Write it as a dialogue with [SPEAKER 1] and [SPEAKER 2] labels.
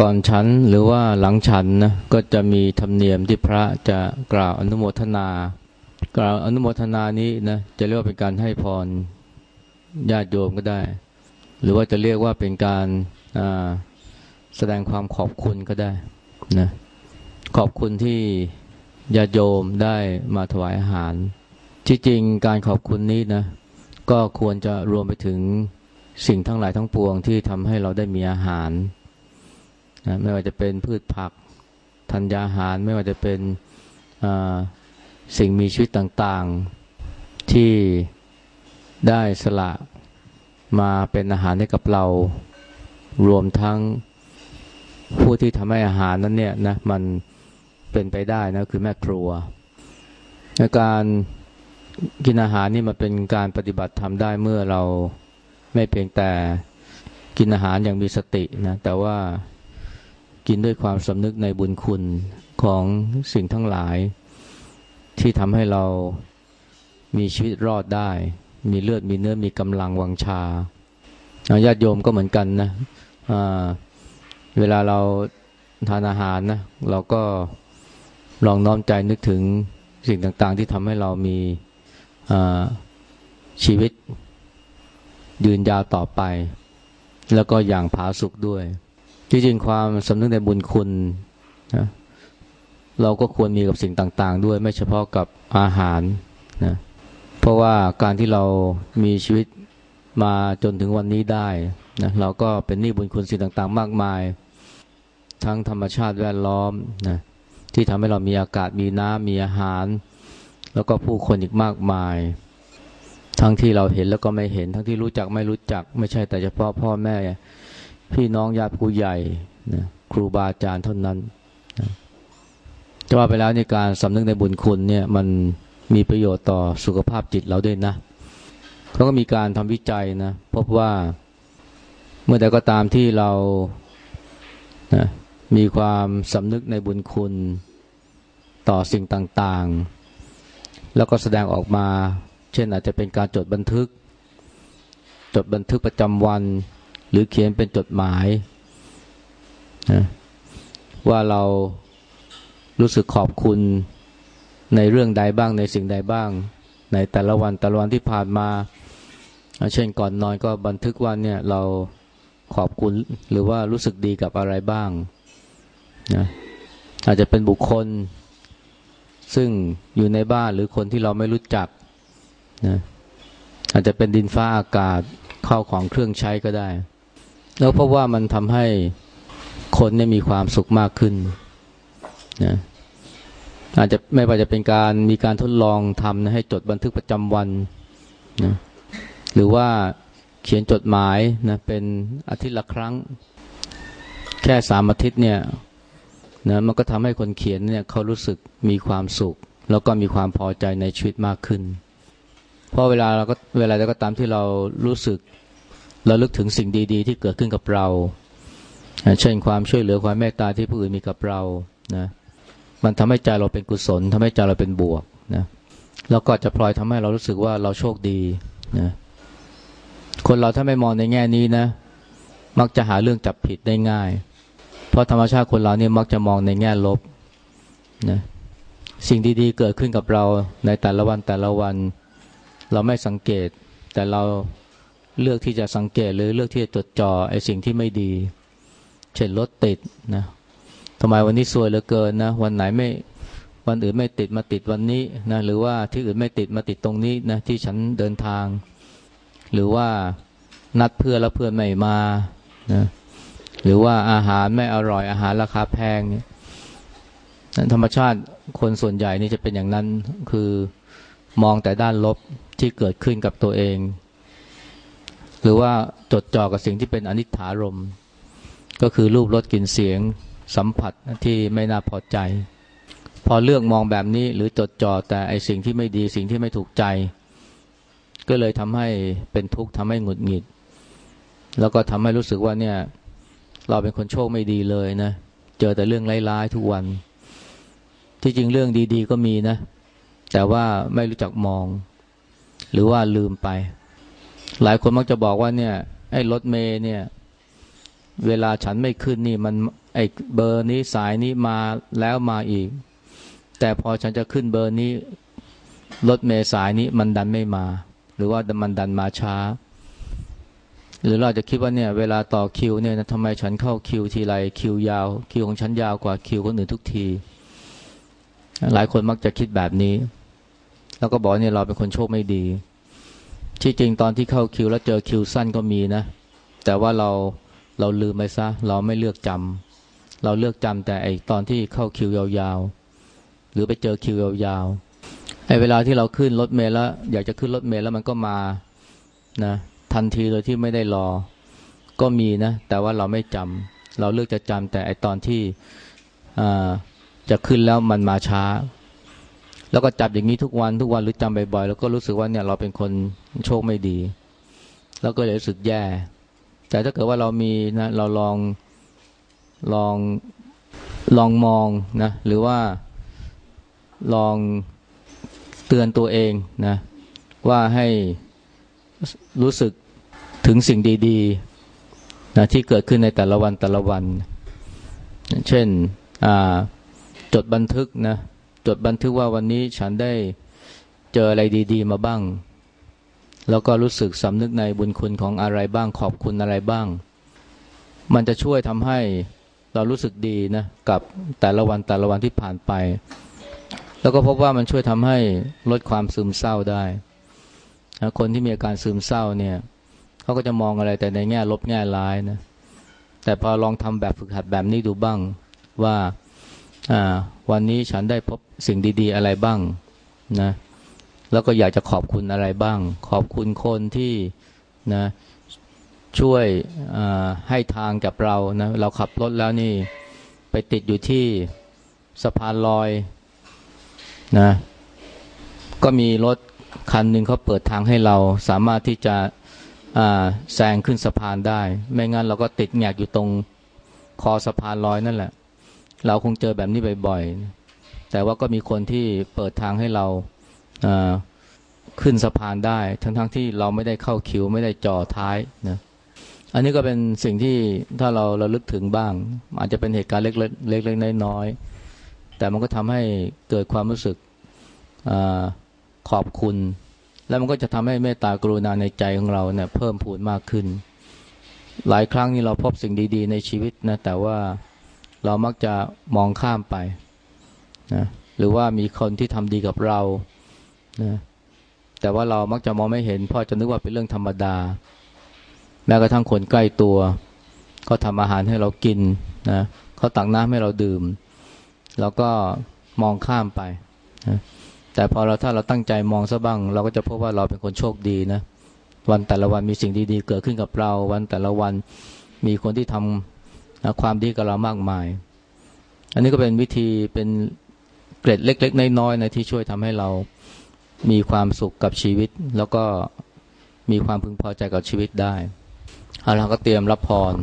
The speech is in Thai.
[SPEAKER 1] ก่อนฉันหรือว่าหลังฉันนะก็จะมีธรรมเนียมที่พระจะกล่าวอนุโมทนา กล่าวอนุโมทนานี้นะจะเรียกว่าเป็นการให้พรญาติโยมก็ได้ หรือว่าจะเรียกว่าเป็นการแสดงความขอบคุณก็ได้นะขอบคุณที่ญาติโยมได้มาถวายอาหาร ที่จริงการขอบคุณนี้นะก็ควรจะรวมไปถึงสิ่งทั้งหลายทั้งปวงที่ทำให้เราได้มีอาหาร นะไม่ว่าจะเป็นพืชผักธัญญาหาร ไม่ว่าจะเป็นสิ่งมีชีวิตต่างๆ ที่ได้สละมาเป็นอาหารให้กับเรารวมทั้งผู้ที่ทำให้อาหารนั้นเนี่ยนะมันเป็นไปได้นะคือแม่ครัวในการกินอาหารนี่มันเป็นการปฏิบัติทำได้เมื่อเราไม่เพียงแต่กินอาหารอย่างมีสตินะแต่ว่า กินด้วยความสำนึกในบุญคุณของสิ่งทั้งหลาย ที่ทำให้เรามีชีวิตรอดได้ มีเลือดมีเนื้อมีกำลังวังชาญาติโยมก็เหมือนกันนะเวลาเราทานอาหารนะเราก็ลองน้อมใจนึกถึงสิ่งต่างๆ ที่ทำให้เรามีชีวิตยืนยาวต่อไป แล้วก็อย่างผาสุกด้วย จริงความสำนึกในบุญคุณนะเราก็ควรมีกับสิ่งต่าง ๆ ด้วยไม่เฉพาะกับอาหารนะเพราะว่าการที่เรามีชีวิตมาจนถึงวันนี้ได้นะเราก็เป็นหนี้บุญคุณสิ่งต่าง ๆ มากมาย ทั้งธรรมชาติแวดล้อมนะที่ทำให้เรามีอากาศมีน้ำมีอาหาร แล้วก็ผู้คนอีกมากมาย ทั้งที่เราเห็นแล้วก็ไม่เห็น ทั้งที่รู้จักไม่รู้จัก ไม่ใช่แต่เฉพาะพ่อแม่ พี่น้องญาติผู้ใหญ่นะครูบาอาจารย์เท่านั้นนะจะว่าไปแล้วในการสำนึกในบุญคุณเนี่ยมันมีประโยชน์ต่อสุขภาพจิตเราด้วยนะเขาก็มีการทำวิจัยนะพบว่าเมื่อใดก็ตามที่เรานะมีความสำนึกในบุญคุณต่อสิ่งต่างๆ แล้วก็แสดงออกมา เช่นอาจจะเป็นการจดบันทึก จดบันทึกประจำวัน หรือเขียนเป็นจดหมายนะว่าเรารู้สึกขอบคุณในเรื่องใดบ้างในสิ่งใดบ้าง ในแต่ละวันแต่ละวันที่ผ่านมา เช่นก่อนนอนก็บันทึกว่าเนี่ยเราขอบคุณหรือว่ารู้สึกดีกับอะไรบ้างนะอาจจะเป็นบุคคล ซึ่งอยู่ในบ้านหรือคนที่เราไม่รู้จักนะอาจจะเป็นดินฟ้าอากาศเข้าของเครื่องใช้ก็ได้ แล้วเพราะว่ามันทำให้คนเนี่ยมีความสุขมากขึ้นนะอาจจะไม่ว่าจะเป็นการมีการทดลองทำนะให้จดบันทึกประจำวันนะหรือว่าเขียนจดหมายนะเป็นอาทิตย์ละครั้ง แค่สามอาทิตย์เนี่ยนะมันก็ทำให้คนเขียนเนี่ยเขารู้สึกมีความสุข แล้วก็มีความพอใจในชีวิตมากขึ้น เพราะเวลาเราก็เวลาเราก็ตามที่เรารู้สึก ราลึกถึงสิ่งดี ๆ ที่เกิดขึ้นกับเรา เช่นความช่วยเหลือความเมตตาที่ผู้อื่นมีกับเรานะมันทำให้ใจเราเป็นกุศลทำให้ใจเราเป็นบวกนะแล้วก็จะพลอยทำให้เรารู้สึกว่าเราโชคดีนะคนเราถ้าไม่มองในแง่นี้นะ มักจะหาเรื่องจับผิดได้ง่าย เพราะธรรมชาติคนเราเนี่ยมักจะมองในแง่ลบนะสิ่งดีๆเกิดขึ้นกับเราในแต่ละวันแต่ละวัน เราไม่สังเกต แต่เรา เลือกที่จะสังเกตหรือเลือกที่จะจดจ่อไอ้สิ่งที่ไม่ดี เช่นรถติดนะทำไมวันนี้สวยเหลือเกินนะวันไหนไม่วันอื่นไม่ติดมาติดวันนี้นะหรือว่าที่อื่นไม่ติดมาติดตรงนี้นะที่ฉันเดินทาง หรือว่านัดเพื่อนแล้วเพื่อนไม่มานะหรือว่าอาหารไม่อร่อยอาหารราคาแพงเนี่ยธรรมชาติคนส่วนใหญ่นี่จะเป็นอย่างนั้นคือมองแต่ด้านลบที่เกิดขึ้นกับตัวเอง หรือว่าจดจ่อกับสิ่งที่เป็นอนิจฐารมก็คือรูปรสกลิ่นเสียงสัมผัสที่ไม่น่าพอใจ พอเลือกมองแบบนี้หรือจดจ่อแต่ไอสิ่งที่ไม่ดีสิ่งที่ไม่ถูกใจ ก็เลยทำให้เป็นทุกข์ทำให้หงุดหงิด แล้วก็ทำให้รู้สึกว่าเนี่ย เราเป็นคนโชคไม่ดีเลยนะเจอแต่เรื่องร้ายๆทุกวัน ที่จริงเรื่องดี ๆ ก็มีนะ แต่ว่าไม่รู้จักมอง หรือว่าลืมไป หลายคนมักจะบอกว่าเนี่ยไอ้รถเมย์เนี่ย เวลาฉันไม่ขึ้นนี่มันไอ้เบอร์นี้สายนี้มาแล้วมาอีก แต่พอฉันจะขึ้นเบอร์นี้รถเมล์สายนี้มันดันไม่มา หรือว่ามันดันมาช้า หรือเราจะคิดว่าเนี่ยเวลาต่อคิวเนี่ยทำไมฉันเข้าคิวทีไรคิวยาว คิวของฉันยาวกว่าคิวคนอื่นทุกที หลายคนมักจะคิดแบบนี้ แล้วก็บอกเนี่ยเราเป็นคนโชคไม่ดี ที่จริงตอนที่เข้าคิวแล้วเจอคิวสั้นก็มีนะ แต่ว่าเราเราลืมไปซะ เราไม่เลือกจำเราเลือกจำแต่ไอตอนที่เข้าคิวยาวๆ หรือไปเจอคิวยาวๆไอเวลาที่เราขึ้นรถเมล์แล้ว อยากจะขึ้นรถเมล์แล้วมันก็มานะทันทีโดยที่ไม่ได้รอก็มีนะ แต่ว่าเราไม่จำเราเลือกจะจำแต่ไอตอนที่จะขึ้นแล้วมันมาช้า แล้วก็จับอย่างนี้ทุกวันทุกวันหรือจำบ่อยๆแล้วก็รู้สึกว่าเนี่ยเราเป็นคนโชคไม่ดี แล้วก็เลยรู้สึกแย่ แต่ถ้าเกิดว่าเรามีนะเราลองลองลองมองนะหรือว่าลองเตือนตัวเองนะว่าให้รู้สึกถึงสิ่งดีๆนะที่เกิดขึ้นในแต่ละวันแต่ละวัน เช่นจดบันทึกนะ จดบันทึกว่าวันนี้ฉันได้เจออะไรดี ๆ มาบ้าง แล้วก็รู้สึกสำนึกในบุญคุณของอะไรบ้างขอบคุณอะไรบ้าง มันจะช่วยทำให้เรารู้สึกดีนะกับแต่ละวันแต่ละวันที่ผ่านไป แล้วก็พบว่ามันช่วยทำให้ลดความซึมเศร้าได้คนที่มีอาการซึมเศร้าเนี่ยเขาก็จะมองอะไรแต่ในแง่ลบแง่ร้ายนะแต่พอลองทำแบบฝึกหัดแบบนี้ดูบ้างว่า วันนี้ฉันได้พบสิ่งดี ๆ อะไรบ้างนะแล้วก็อยากจะขอบคุณอะไรบ้าง ขอบคุณคนที่นะช่วยให้ทางกับเรานะเราขับรถแล้วนี่ไปติดอยู่ที่สะพานลอยนะก็มีรถคันหนึ่งเขาเปิดทางให้เราสามารถที่จะแซงขึ้นสะพานได้ ไม่งั้นเราก็ติดแงกอยู่ตรงคอสะพานลอยนั่นแหละ เราคงเจอแบบนี้บ่อยๆ แต่ว่าก็มีคนที่เปิดทางให้เราขึ้นสะพานได้ ทั้งๆทที่เราไม่ได้เข้าคิวไม่ได้จ่อท้ายนะอันนี้ก็เป็นสิ่งที่ถ้าเราเราลึกถึงบ้าง อาจจะเป็นเหตุการณ์เล็กๆเล็กๆน้อยๆแต่มันก็ทำให้เกิดความรู้สึกอขอบคุณ แล้วมันก็จะทำให้เมตตากรุณาในใจของเราเนี่ยเพิ่มพูนมากขึ้น หลายครั้งนี่เราพบสิ่งดี ๆ ในชีวิตนะแต่ว่า เรามักจะมองข้ามไปนะหรือว่ามีคนที่ทำดีกับเรานะแต่ว่าเรามักจะมองไม่เห็นเพราะจะนึกว่าเป็นเรื่องธรรมดา แม้กระทั่งคนใกล้ตัวเขาทำอาหารให้เรากินนะเขาตักน้ำให้เราดื่มเราก็มองข้ามไปนะแต่พอเราถ้าเราตั้งใจมองซะบ้าง เราก็จะพบว่าเราเป็นคนโชคดีนะวันแต่ละวันมีสิ่งดีๆ เกิดขึ้นกับเรา วันแต่ละวันมีคนที่ทำ นะความดีกับเรามากมาย อันนี้ก็เป็นวิธีเป็นเกร็ดเล็ก ๆ น้อยๆนะที่ช่วยทำให้เรามีความสุขกับชีวิต แล้วก็มีความพึงพอใจกับชีวิตได้เอาเราก็เตรียมรับพร